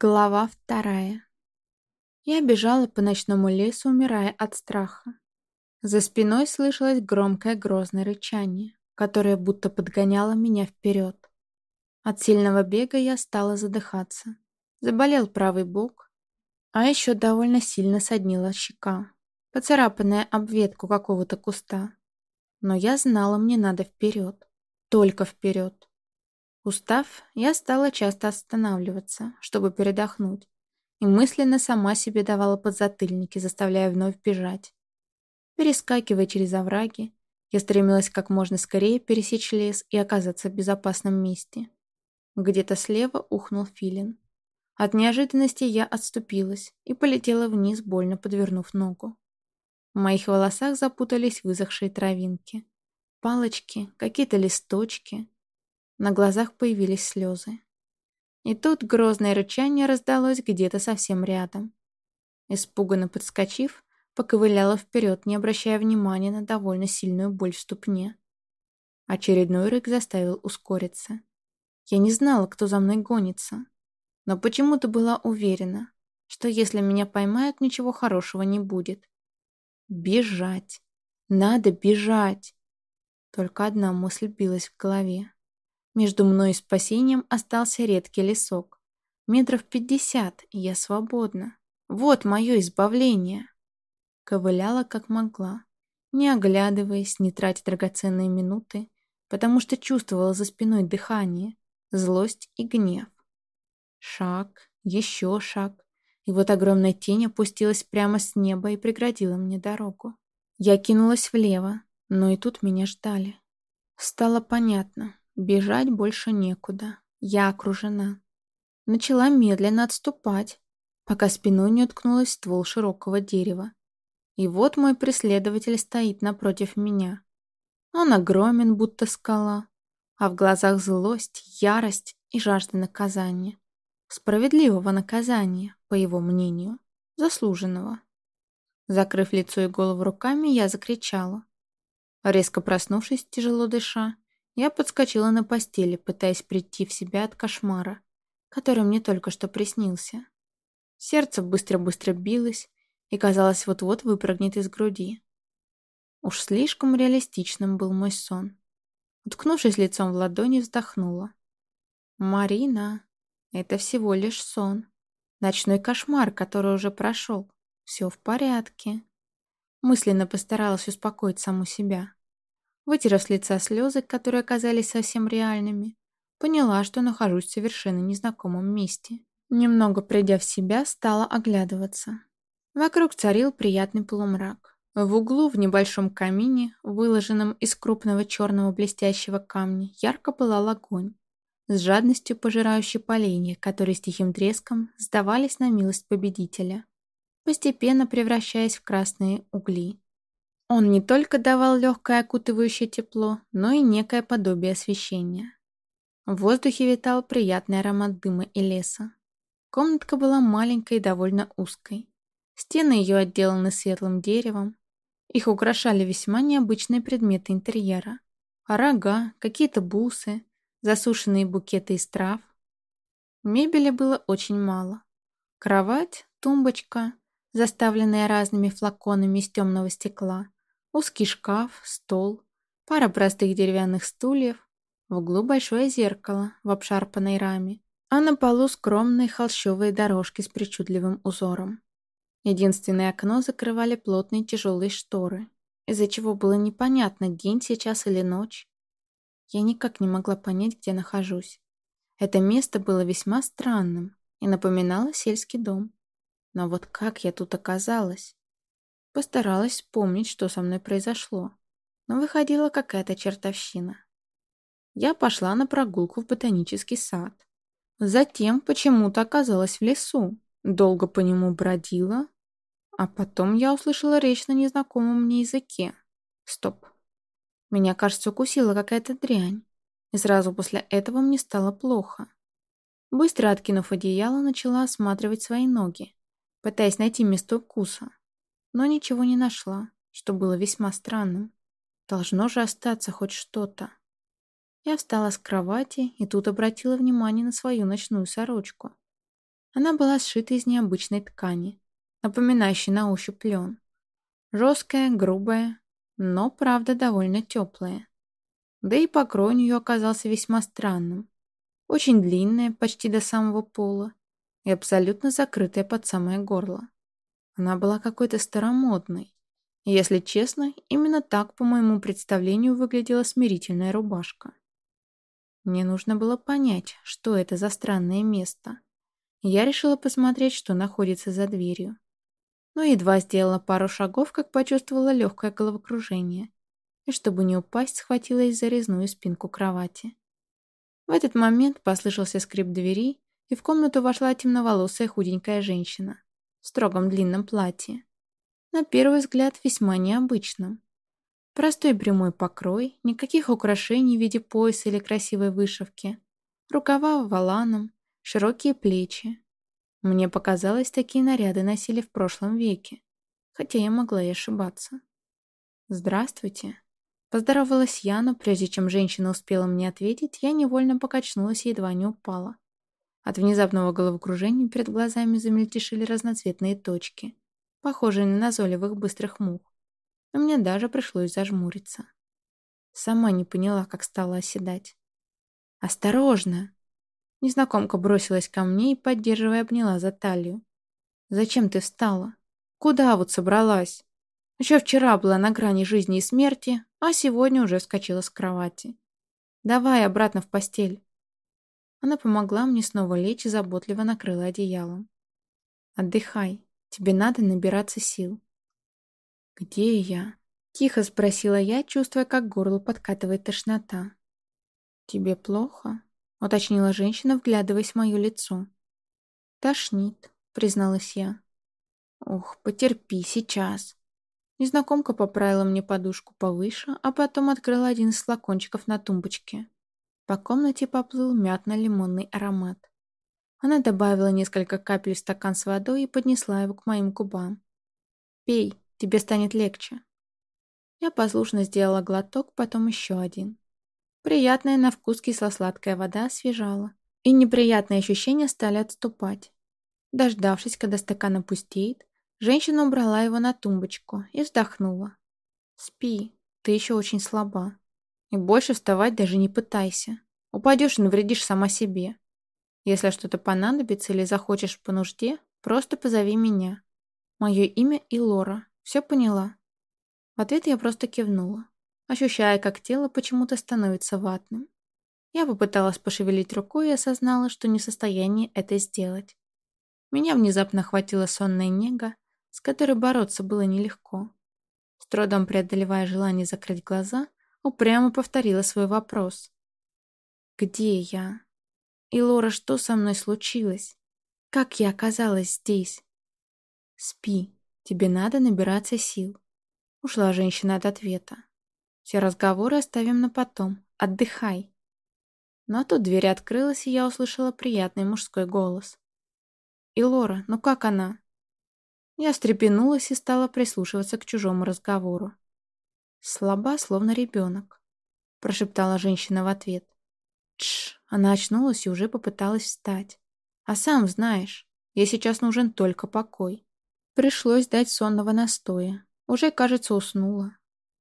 Глава вторая. Я бежала по ночному лесу, умирая от страха. За спиной слышалось громкое грозное рычание, которое будто подгоняло меня вперед. От сильного бега я стала задыхаться. Заболел правый бок, а еще довольно сильно соднила щека, поцарапанная об ветку какого-то куста. Но я знала, мне надо вперед. Только вперед. Устав, я стала часто останавливаться, чтобы передохнуть, и мысленно сама себе давала подзатыльники, заставляя вновь бежать. Перескакивая через овраги, я стремилась как можно скорее пересечь лес и оказаться в безопасном месте. Где-то слева ухнул филин. От неожиданности я отступилась и полетела вниз, больно подвернув ногу. В моих волосах запутались высохшие травинки. Палочки, какие-то листочки, на глазах появились слезы. И тут грозное рычание раздалось где-то совсем рядом. Испуганно подскочив, поковыляла вперед, не обращая внимания на довольно сильную боль в ступне. Очередной рык заставил ускориться. Я не знала, кто за мной гонится, но почему-то была уверена, что если меня поймают, ничего хорошего не будет. Бежать. Надо бежать. Только одна мысль билась в голове. Между мной и спасением остался редкий лесок. Метров пятьдесят, и я свободна. Вот мое избавление. Ковыляла как могла, не оглядываясь, не тратя драгоценные минуты, потому что чувствовала за спиной дыхание, злость и гнев. Шаг, еще шаг, и вот огромная тень опустилась прямо с неба и преградила мне дорогу. Я кинулась влево, но и тут меня ждали. Стало понятно, Бежать больше некуда. Я окружена. Начала медленно отступать, пока спиной не уткнулась ствол широкого дерева. И вот мой преследователь стоит напротив меня. Он огромен, будто скала, а в глазах злость, ярость и жажда наказания. Справедливого наказания, по его мнению, заслуженного. Закрыв лицо и голову руками, я закричала. Резко проснувшись, тяжело дыша, я подскочила на постели, пытаясь прийти в себя от кошмара, который мне только что приснился. Сердце быстро-быстро билось и, казалось, вот-вот выпрыгнет из груди. Уж слишком реалистичным был мой сон. Уткнувшись лицом в ладони, вздохнула. «Марина, это всего лишь сон. Ночной кошмар, который уже прошел. Все в порядке». Мысленно постаралась успокоить саму себя. Вытерев с лица слезы, которые оказались совсем реальными, поняла, что нахожусь в совершенно незнакомом месте. Немного придя в себя, стала оглядываться. Вокруг царил приятный полумрак. В углу в небольшом камине, выложенном из крупного черного блестящего камня, ярко пылал огонь, с жадностью пожирающий поленья, которые с тихим треском сдавались на милость победителя, постепенно превращаясь в красные угли. Он не только давал легкое окутывающее тепло, но и некое подобие освещения. В воздухе витал приятный аромат дыма и леса. Комнатка была маленькой и довольно узкой. Стены ее отделаны светлым деревом. Их украшали весьма необычные предметы интерьера. Рога, какие-то бусы, засушенные букеты из трав. Мебели было очень мало. Кровать, тумбочка, заставленная разными флаконами из темного стекла, Узкий шкаф, стол, пара простых деревянных стульев, в углу большое зеркало в обшарпанной раме, а на полу скромные холщовые дорожки с причудливым узором. Единственное окно закрывали плотные тяжелые шторы, из-за чего было непонятно, день сейчас или ночь. Я никак не могла понять, где нахожусь. Это место было весьма странным и напоминало сельский дом. Но вот как я тут оказалась? Постаралась вспомнить, что со мной произошло, но выходила какая-то чертовщина. Я пошла на прогулку в ботанический сад. Затем почему-то оказалась в лесу, долго по нему бродила, а потом я услышала речь на незнакомом мне языке. Стоп. Меня, кажется, укусила какая-то дрянь, и сразу после этого мне стало плохо. Быстро откинув одеяло, начала осматривать свои ноги, пытаясь найти место укуса но ничего не нашла, что было весьма странным. Должно же остаться хоть что-то. Я встала с кровати и тут обратила внимание на свою ночную сорочку. Она была сшита из необычной ткани, напоминающей на ощупь лен. Жесткая, грубая, но, правда, довольно теплая. Да и покрой у нее оказался весьма странным. Очень длинная, почти до самого пола, и абсолютно закрытая под самое горло. Она была какой-то старомодной. Если честно, именно так, по моему представлению, выглядела смирительная рубашка. Мне нужно было понять, что это за странное место. Я решила посмотреть, что находится за дверью. Но едва сделала пару шагов, как почувствовала легкое головокружение. И чтобы не упасть, схватилась за резную спинку кровати. В этот момент послышался скрип двери, и в комнату вошла темноволосая худенькая женщина в строгом длинном платье. На первый взгляд весьма необычном. Простой прямой покрой, никаких украшений в виде пояса или красивой вышивки, рукава валаном, широкие плечи. Мне показалось, такие наряды носили в прошлом веке, хотя я могла и ошибаться. «Здравствуйте», Поздоровалась я, но прежде чем женщина успела мне ответить, я невольно покачнулась и едва не упала. От внезапного головокружения перед глазами замельтешили разноцветные точки, похожие на назойливых быстрых мух. Но мне даже пришлось зажмуриться. Сама не поняла, как стала оседать. «Осторожно!» Незнакомка бросилась ко мне и, поддерживая, обняла за талию. «Зачем ты встала? Куда вот собралась? Еще вчера была на грани жизни и смерти, а сегодня уже вскочила с кровати. Давай обратно в постель. Она помогла мне снова лечь и заботливо накрыла одеялом. Отдыхай, тебе надо набираться сил. Где я? Тихо спросила я, чувствуя, как горло подкатывает тошнота. «Тебе плохо?» — уточнила женщина, вглядываясь в мое лицо. «Тошнит», — призналась я. «Ох, потерпи сейчас», Незнакомка поправила мне подушку повыше, а потом открыла один из флакончиков на тумбочке. По комнате поплыл мятно-лимонный аромат. Она добавила несколько капель в стакан с водой и поднесла его к моим губам. «Пей, тебе станет легче». Я послушно сделала глоток, потом еще один. Приятная на вкус кисло-сладкая вода освежала, и неприятные ощущения стали отступать. Дождавшись, когда стакан опустеет, Женщина убрала его на тумбочку и вздохнула. «Спи, ты еще очень слаба. И больше вставать даже не пытайся. Упадешь и навредишь сама себе. Если что-то понадобится или захочешь по нужде, просто позови меня. Мое имя Илора. Все поняла?» В ответ я просто кивнула, ощущая, как тело почему-то становится ватным. Я попыталась пошевелить рукой и осознала, что не в состоянии это сделать. Меня внезапно охватила сонная нега, с которой бороться было нелегко. С трудом преодолевая желание закрыть глаза, упрямо повторила свой вопрос. «Где я? И, Лора, что со мной случилось? Как я оказалась здесь?» «Спи, тебе надо набираться сил», — ушла женщина от ответа. «Все разговоры оставим на потом. Отдыхай». Но тут дверь открылась, и я услышала приятный мужской голос. «И Лора, ну как она?» Я встрепенулась и стала прислушиваться к чужому разговору. «Слаба, словно ребенок», — прошептала женщина в ответ. Тш, она очнулась и уже попыталась встать. «А сам знаешь, ей сейчас нужен только покой». Пришлось дать сонного настоя. Уже, кажется, уснула.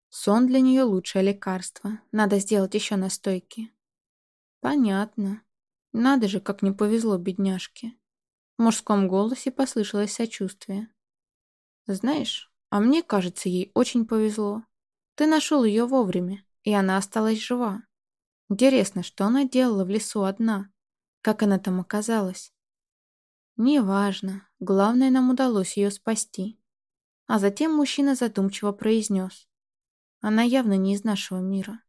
Сон для нее лучшее лекарство. Надо сделать еще настойки. Понятно. Надо же, как не повезло бедняжке. В мужском голосе послышалось сочувствие. Знаешь, а мне кажется, ей очень повезло. Ты нашел ее вовремя, и она осталась жива. Интересно, что она делала в лесу одна? Как она там оказалась? Неважно. Главное, нам удалось ее спасти. А затем мужчина задумчиво произнес. Она явно не из нашего мира.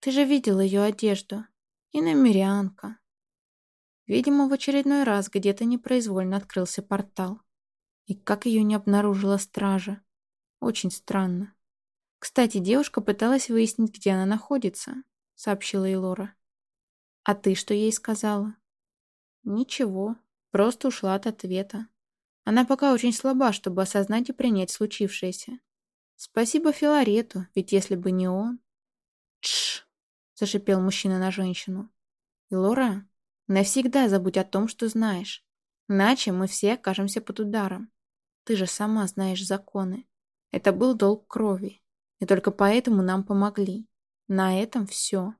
Ты же видел ее одежду. И намерянка. Видимо, в очередной раз где-то непроизвольно открылся портал. И как ее не обнаружила стража? Очень странно. Кстати, девушка пыталась выяснить, где она находится, сообщила Элора. А ты что ей сказала? Ничего, просто ушла от ответа. Она пока очень слаба, чтобы осознать и принять случившееся. Спасибо Филарету, ведь если бы не он... Тш! зашипел мужчина на женщину. Элора, навсегда забудь о том, что знаешь. Иначе мы все окажемся под ударом. Ты же сама знаешь законы. Это был долг крови. И только поэтому нам помогли. На этом все.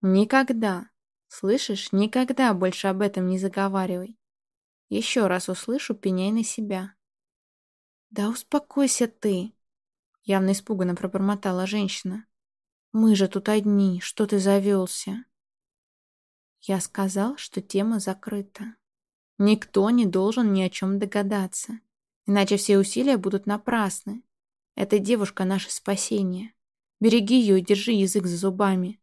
Никогда, слышишь, никогда больше об этом не заговаривай. Еще раз услышу, пеняй на себя. Да успокойся ты, явно испуганно пробормотала женщина. Мы же тут одни, что ты завелся? Я сказал, что тема закрыта. Никто не должен ни о чем догадаться, иначе все усилия будут напрасны. Эта девушка — наше спасение. Береги ее и держи язык за зубами.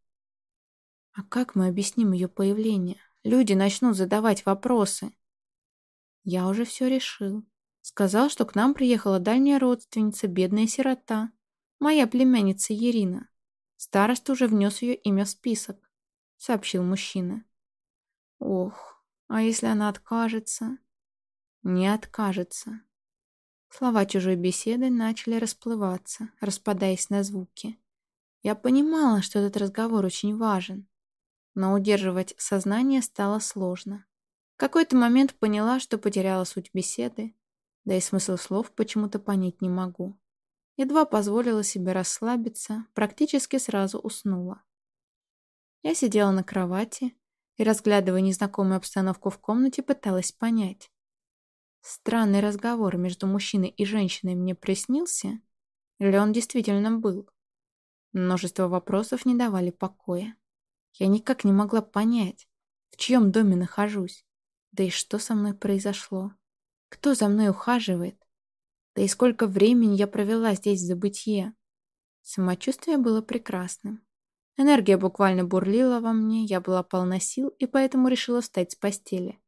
А как мы объясним ее появление? Люди начнут задавать вопросы. Я уже все решил. Сказал, что к нам приехала дальняя родственница, бедная сирота. Моя племянница Ирина. Староста уже внес ее имя в список, сообщил мужчина. Ох, а если она откажется? Не откажется. Слова чужой беседы начали расплываться, распадаясь на звуки. Я понимала, что этот разговор очень важен, но удерживать сознание стало сложно. В какой-то момент поняла, что потеряла суть беседы, да и смысл слов почему-то понять не могу. Едва позволила себе расслабиться, практически сразу уснула. Я сидела на кровати и, разглядывая незнакомую обстановку в комнате, пыталась понять, Странный разговор между мужчиной и женщиной мне приснился? Или он действительно был? Множество вопросов не давали покоя. Я никак не могла понять, в чьем доме нахожусь. Да и что со мной произошло? Кто за мной ухаживает? Да и сколько времени я провела здесь в забытье? Самочувствие было прекрасным. Энергия буквально бурлила во мне, я была полна сил и поэтому решила встать с постели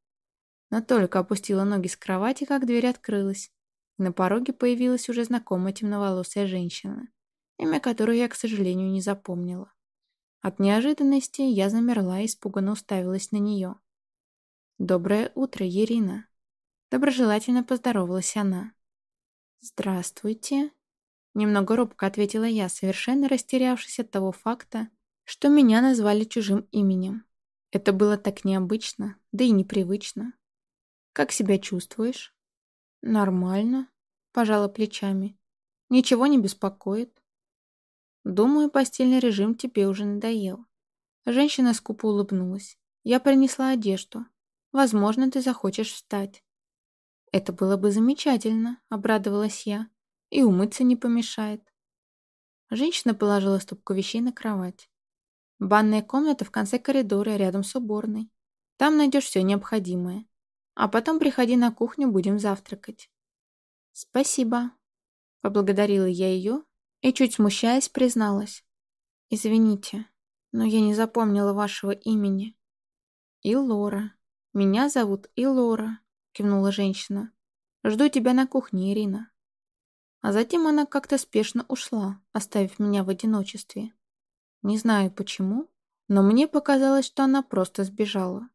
но только опустила ноги с кровати, как дверь открылась. на пороге появилась уже знакомая темноволосая женщина, имя которой я, к сожалению, не запомнила. От неожиданности я замерла и испуганно уставилась на нее. «Доброе утро, Ирина!» Доброжелательно поздоровалась она. «Здравствуйте!» Немного робко ответила я, совершенно растерявшись от того факта, что меня назвали чужим именем. Это было так необычно, да и непривычно. Как себя чувствуешь? Нормально, пожала плечами. Ничего не беспокоит. Думаю, постельный режим тебе уже надоел. Женщина скупо улыбнулась. Я принесла одежду. Возможно, ты захочешь встать. Это было бы замечательно, обрадовалась я. И умыться не помешает. Женщина положила стопку вещей на кровать. Банная комната в конце коридора, рядом с уборной. Там найдешь все необходимое. А потом приходи на кухню, будем завтракать». «Спасибо», — поблагодарила я ее и, чуть смущаясь, призналась. «Извините, но я не запомнила вашего имени». «Илора. Меня зовут Илора», — кивнула женщина. «Жду тебя на кухне, Ирина». А затем она как-то спешно ушла, оставив меня в одиночестве. Не знаю почему, но мне показалось, что она просто сбежала.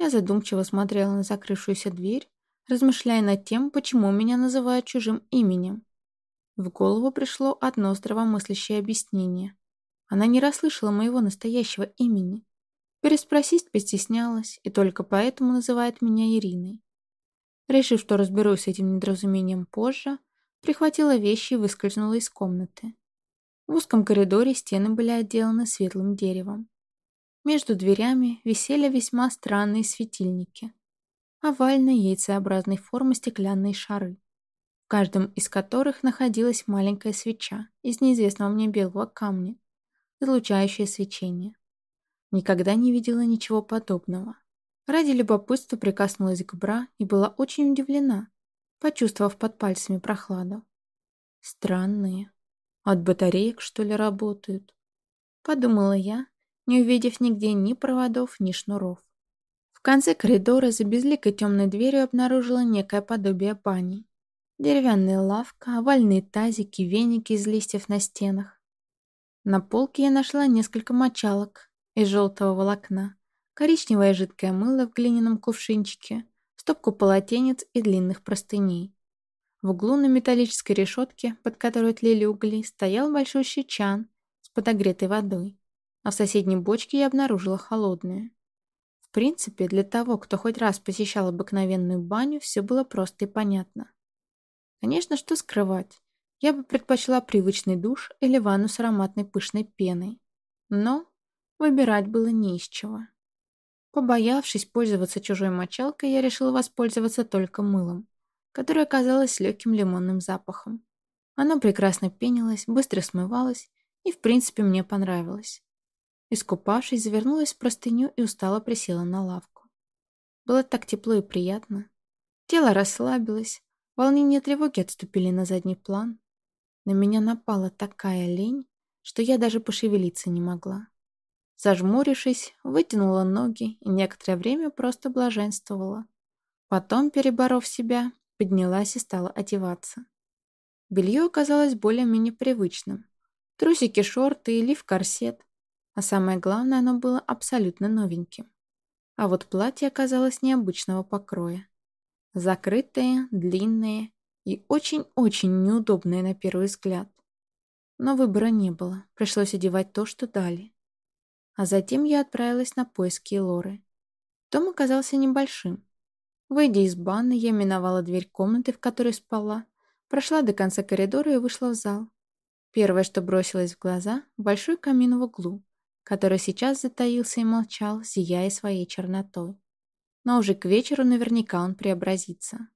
Я задумчиво смотрела на закрывшуюся дверь, размышляя над тем, почему меня называют чужим именем. В голову пришло одно здравомыслящее объяснение. Она не расслышала моего настоящего имени. Переспросить постеснялась, и только поэтому называет меня Ириной. Решив, что разберусь с этим недоразумением позже, прихватила вещи и выскользнула из комнаты. В узком коридоре стены были отделаны светлым деревом. Между дверями висели весьма странные светильники. Овальной яйцеобразной формы стеклянные шары, в каждом из которых находилась маленькая свеча из неизвестного мне белого камня, излучающая свечение. Никогда не видела ничего подобного. Ради любопытства прикоснулась к бра и была очень удивлена, почувствовав под пальцами прохладу. Странные. От батареек, что ли, работают? Подумала я не увидев нигде ни проводов, ни шнуров. В конце коридора за безликой темной дверью обнаружила некое подобие бани. Деревянная лавка, овальные тазики, веники из листьев на стенах. На полке я нашла несколько мочалок из желтого волокна, коричневое жидкое мыло в глиняном кувшинчике, стопку полотенец и длинных простыней. В углу на металлической решетке, под которой тлели угли, стоял большущий чан с подогретой водой а в соседней бочке я обнаружила холодное. В принципе, для того, кто хоть раз посещал обыкновенную баню, все было просто и понятно. Конечно, что скрывать. Я бы предпочла привычный душ или ванну с ароматной пышной пеной. Но выбирать было не из чего. Побоявшись пользоваться чужой мочалкой, я решила воспользоваться только мылом, которое оказалось легким лимонным запахом. Оно прекрасно пенилось, быстро смывалось и, в принципе, мне понравилось. Искупавшись, завернулась в простыню и устало присела на лавку. Было так тепло и приятно. Тело расслабилось, волнение и тревоги отступили на задний план. На меня напала такая лень, что я даже пошевелиться не могла. Зажмурившись, вытянула ноги и некоторое время просто блаженствовала. Потом, переборов себя, поднялась и стала одеваться. Белье оказалось более-менее привычным. Трусики, шорты и лиф-корсет. А самое главное, оно было абсолютно новеньким. А вот платье оказалось необычного покроя. Закрытое, длинное и очень-очень неудобное на первый взгляд. Но выбора не было, пришлось одевать то, что дали. А затем я отправилась на поиски Лоры. Дом оказался небольшим. Выйдя из баны, я миновала дверь комнаты, в которой спала, прошла до конца коридора и вышла в зал. Первое, что бросилось в глаза – большой камин в углу, который сейчас затаился и молчал, зияя своей чернотой. Но уже к вечеру наверняка он преобразится.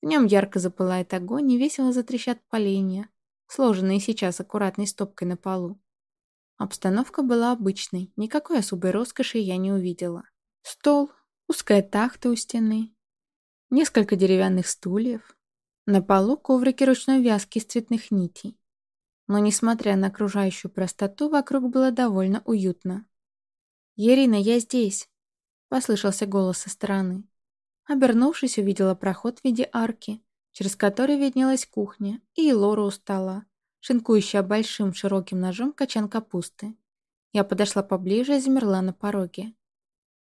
В нем ярко запылает огонь и весело затрещат поленья, сложенные сейчас аккуратной стопкой на полу. Обстановка была обычной, никакой особой роскоши я не увидела. Стол, узкая тахта у стены, несколько деревянных стульев, на полу коврики ручной вязки из цветных нитей. Но, несмотря на окружающую простоту, вокруг было довольно уютно. «Ерина, я здесь!» — послышался голос со стороны. Обернувшись, увидела проход в виде арки, через который виднелась кухня, и Лора у стола, шинкующая большим широким ножом качан капусты. Я подошла поближе и замерла на пороге.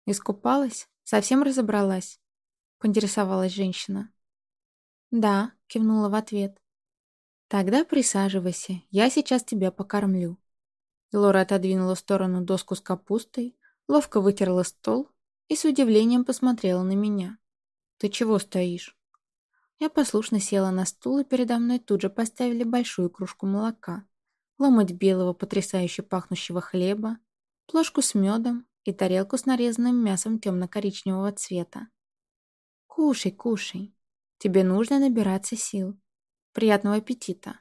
«Искупалась? Совсем разобралась?» — поинтересовалась женщина. «Да», — кивнула в ответ. «Тогда присаживайся, я сейчас тебя покормлю». Лора отодвинула в сторону доску с капустой, ловко вытерла стол и с удивлением посмотрела на меня. «Ты чего стоишь?» Я послушно села на стул, и передо мной тут же поставили большую кружку молока, ломоть белого потрясающе пахнущего хлеба, плошку с медом и тарелку с нарезанным мясом темно-коричневого цвета. «Кушай, кушай. Тебе нужно набираться сил. Приятного аппетита!»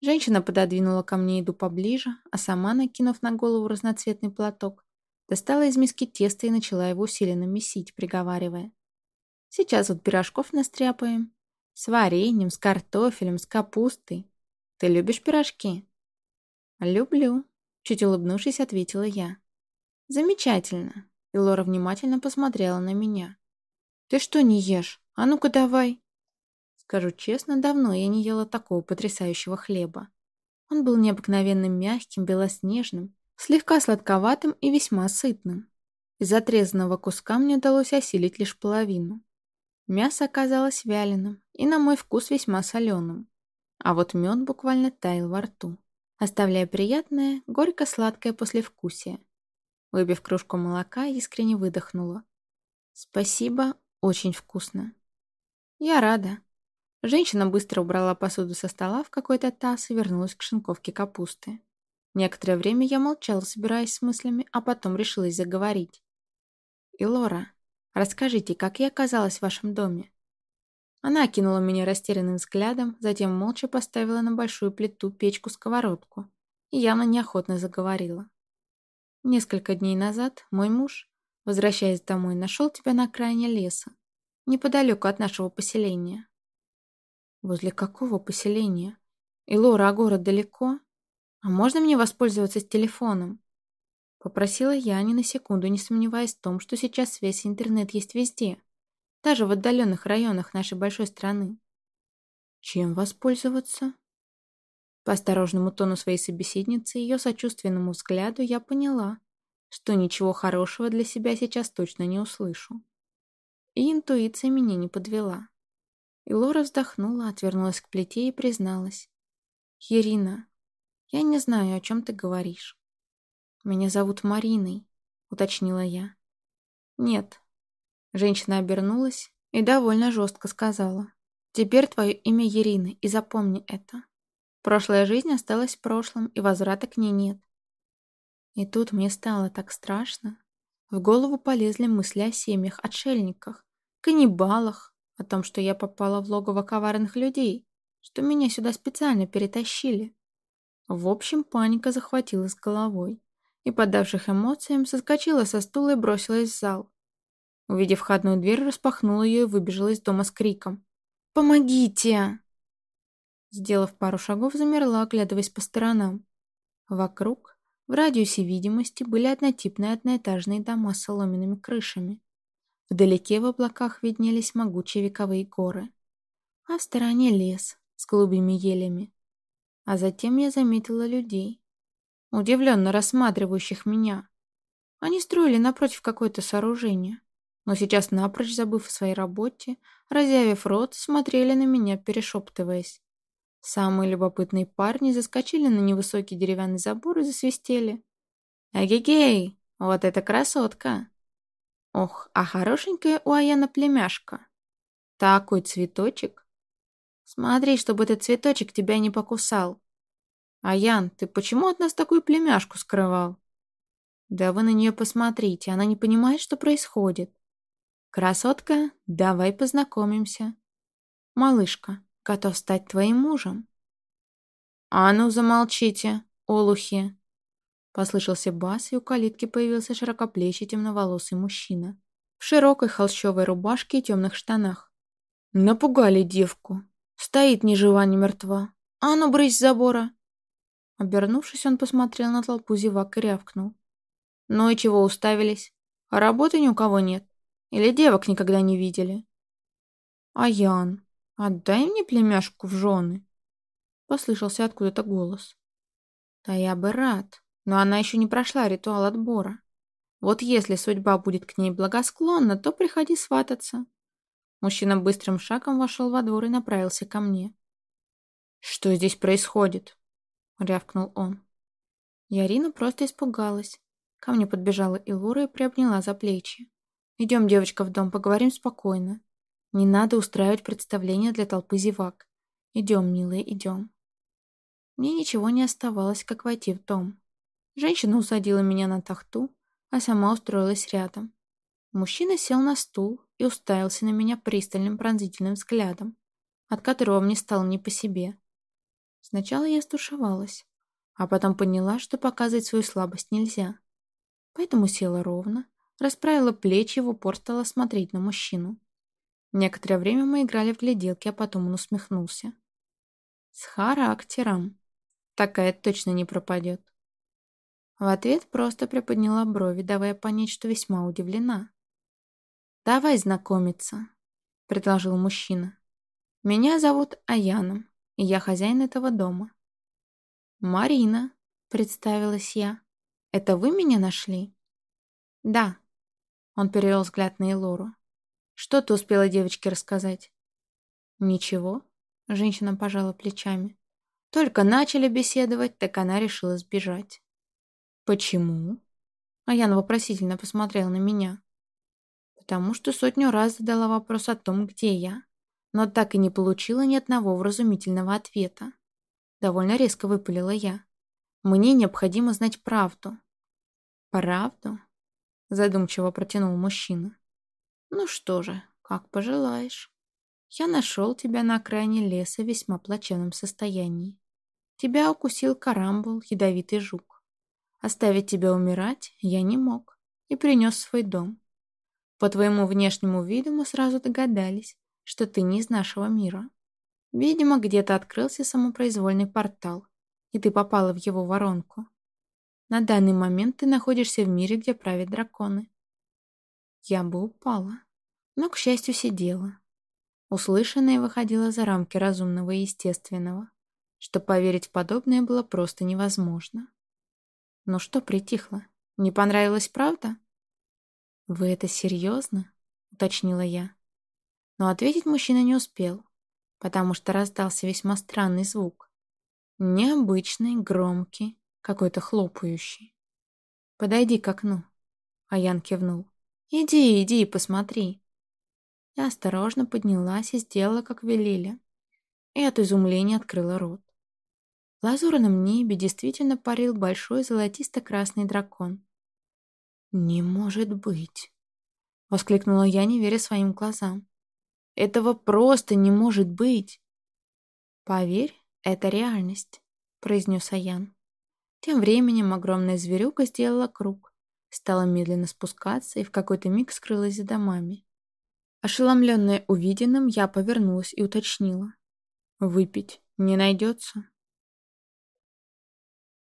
Женщина пододвинула ко мне еду поближе, а сама, накинув на голову разноцветный платок, достала из миски тесто и начала его усиленно месить, приговаривая. Сейчас вот пирожков настряпаем. С вареньем, с картофелем, с капустой. Ты любишь пирожки? Люблю, чуть улыбнувшись, ответила я. Замечательно. И Лора внимательно посмотрела на меня. Ты что не ешь? А ну-ка давай. Скажу честно, давно я не ела такого потрясающего хлеба. Он был необыкновенно мягким, белоснежным, слегка сладковатым и весьма сытным. Из отрезанного куска мне удалось осилить лишь половину. Мясо оказалось вяленым и, на мой вкус, весьма соленым. А вот мед буквально таял во рту, оставляя приятное, горько-сладкое послевкусие. Выпив кружку молока, искренне выдохнула. «Спасибо, очень вкусно». «Я рада». Женщина быстро убрала посуду со стола в какой-то таз и вернулась к шинковке капусты. Некоторое время я молчала, собираясь с мыслями, а потом решилась заговорить. «Илора, Расскажите, как я оказалась в вашем доме?» Она окинула меня растерянным взглядом, затем молча поставила на большую плиту печку-сковородку и явно неохотно заговорила. «Несколько дней назад мой муж, возвращаясь домой, нашел тебя на окраине леса, неподалеку от нашего поселения». «Возле какого поселения? Илора, а город далеко? А можно мне воспользоваться телефоном?» Попросила я, ни на секунду не сомневаясь в том, что сейчас связь и интернет есть везде, даже в отдаленных районах нашей большой страны. Чем воспользоваться? По осторожному тону своей собеседницы и ее сочувственному взгляду я поняла, что ничего хорошего для себя сейчас точно не услышу. И интуиция меня не подвела. И Лора вздохнула, отвернулась к плите и призналась. «Ирина, я не знаю, о чем ты говоришь. «Меня зовут Мариной», — уточнила я. «Нет». Женщина обернулась и довольно жестко сказала. «Теперь твое имя Ирина, и запомни это. Прошлая жизнь осталась в прошлом, и возврата к ней нет». И тут мне стало так страшно. В голову полезли мысли о семьях, отшельниках, каннибалах, о том, что я попала в логово коварных людей, что меня сюда специально перетащили. В общем, паника захватила с головой и, поддавших эмоциям, соскочила со стула и бросилась в зал. Увидев входную дверь, распахнула ее и выбежала из дома с криком. «Помогите!» Сделав пару шагов, замерла, оглядываясь по сторонам. Вокруг, в радиусе видимости, были однотипные одноэтажные дома с соломенными крышами. Вдалеке в облаках виднелись могучие вековые горы. А в стороне лес с голубыми елями. А затем я заметила людей, удивленно рассматривающих меня. Они строили напротив какое-то сооружение, но сейчас напрочь забыв о своей работе, разъявив рот, смотрели на меня, перешептываясь. Самые любопытные парни заскочили на невысокий деревянный забор и засвистели. «Эгегей, вот это красотка!» «Ох, а хорошенькая у Аяна племяшка! Такой цветочек! Смотри, чтобы этот цветочек тебя не покусал!» «Аян, ты почему от нас такую племяшку скрывал?» «Да вы на нее посмотрите, она не понимает, что происходит». «Красотка, давай познакомимся». «Малышка, готов стать твоим мужем». «А ну, замолчите, олухи!» Послышался бас, и у калитки появился широкоплечий темноволосый мужчина в широкой холщовой рубашке и темных штанах. Напугали девку. Стоит ни жива, ни мертва. А ну, брысь забора! Обернувшись, он посмотрел на толпу зевак и рявкнул. «Ну и чего уставились? А работы ни у кого нет? Или девок никогда не видели?» «А Ян, отдай мне племяшку в жены!» Послышался откуда-то голос. «Да я бы рад, но она еще не прошла ритуал отбора. Вот если судьба будет к ней благосклонна, то приходи свататься». Мужчина быстрым шагом вошел во двор и направился ко мне. «Что здесь происходит?» — рявкнул он. Ярина просто испугалась. Ко мне подбежала Илура и приобняла за плечи. «Идем, девочка, в дом, поговорим спокойно. Не надо устраивать представление для толпы зевак. Идем, милая, идем». Мне ничего не оставалось, как войти в дом. Женщина усадила меня на тахту, а сама устроилась рядом. Мужчина сел на стул и уставился на меня пристальным пронзительным взглядом, от которого мне стало не по себе. Сначала я стушевалась, а потом поняла, что показывать свою слабость нельзя. Поэтому села ровно, расправила плечи и в упор стала смотреть на мужчину. Некоторое время мы играли в гляделки, а потом он усмехнулся. С характером. Такая точно не пропадет. В ответ просто приподняла брови, давая понять, что весьма удивлена. «Давай знакомиться», — предложил мужчина. «Меня зовут Аяном и я хозяин этого дома. «Марина», — представилась я. «Это вы меня нашли?» «Да», — он перевел взгляд на Элору. «Что ты успела девочке рассказать?» «Ничего», — женщина пожала плечами. «Только начали беседовать, так она решила сбежать». «Почему?» Аяна вопросительно посмотрела на меня. «Потому что сотню раз задала вопрос о том, где я но так и не получила ни одного вразумительного ответа. Довольно резко выпалила я. Мне необходимо знать правду. Правду? Задумчиво протянул мужчина. Ну что же, как пожелаешь. Я нашел тебя на окраине леса в весьма плачевном состоянии. Тебя укусил карамбул, ядовитый жук. Оставить тебя умирать я не мог и принес в свой дом. По твоему внешнему виду мы сразу догадались, что ты не из нашего мира. Видимо, где-то открылся самопроизвольный портал, и ты попала в его воронку. На данный момент ты находишься в мире, где правят драконы. Я бы упала, но, к счастью, сидела. Услышанное выходило за рамки разумного и естественного, что поверить в подобное было просто невозможно. Но что притихло? Не понравилась правда? «Вы это серьезно?» — уточнила я. Но ответить мужчина не успел, потому что раздался весьма странный звук. Необычный, громкий, какой-то хлопающий. «Подойди к окну», — Аян кивнул. Иди, иди, посмотри. Я осторожно поднялась и сделала, как велели. И от изумления открыла рот. В лазурном небе действительно парил большой золотисто-красный дракон. «Не может быть!» — воскликнула я, не веря своим глазам. «Этого просто не может быть!» «Поверь, это реальность», — произнес Аян. Тем временем огромная зверюка сделала круг, стала медленно спускаться и в какой-то миг скрылась за домами. Ошеломленная увиденным, я повернулась и уточнила. «Выпить не найдется?»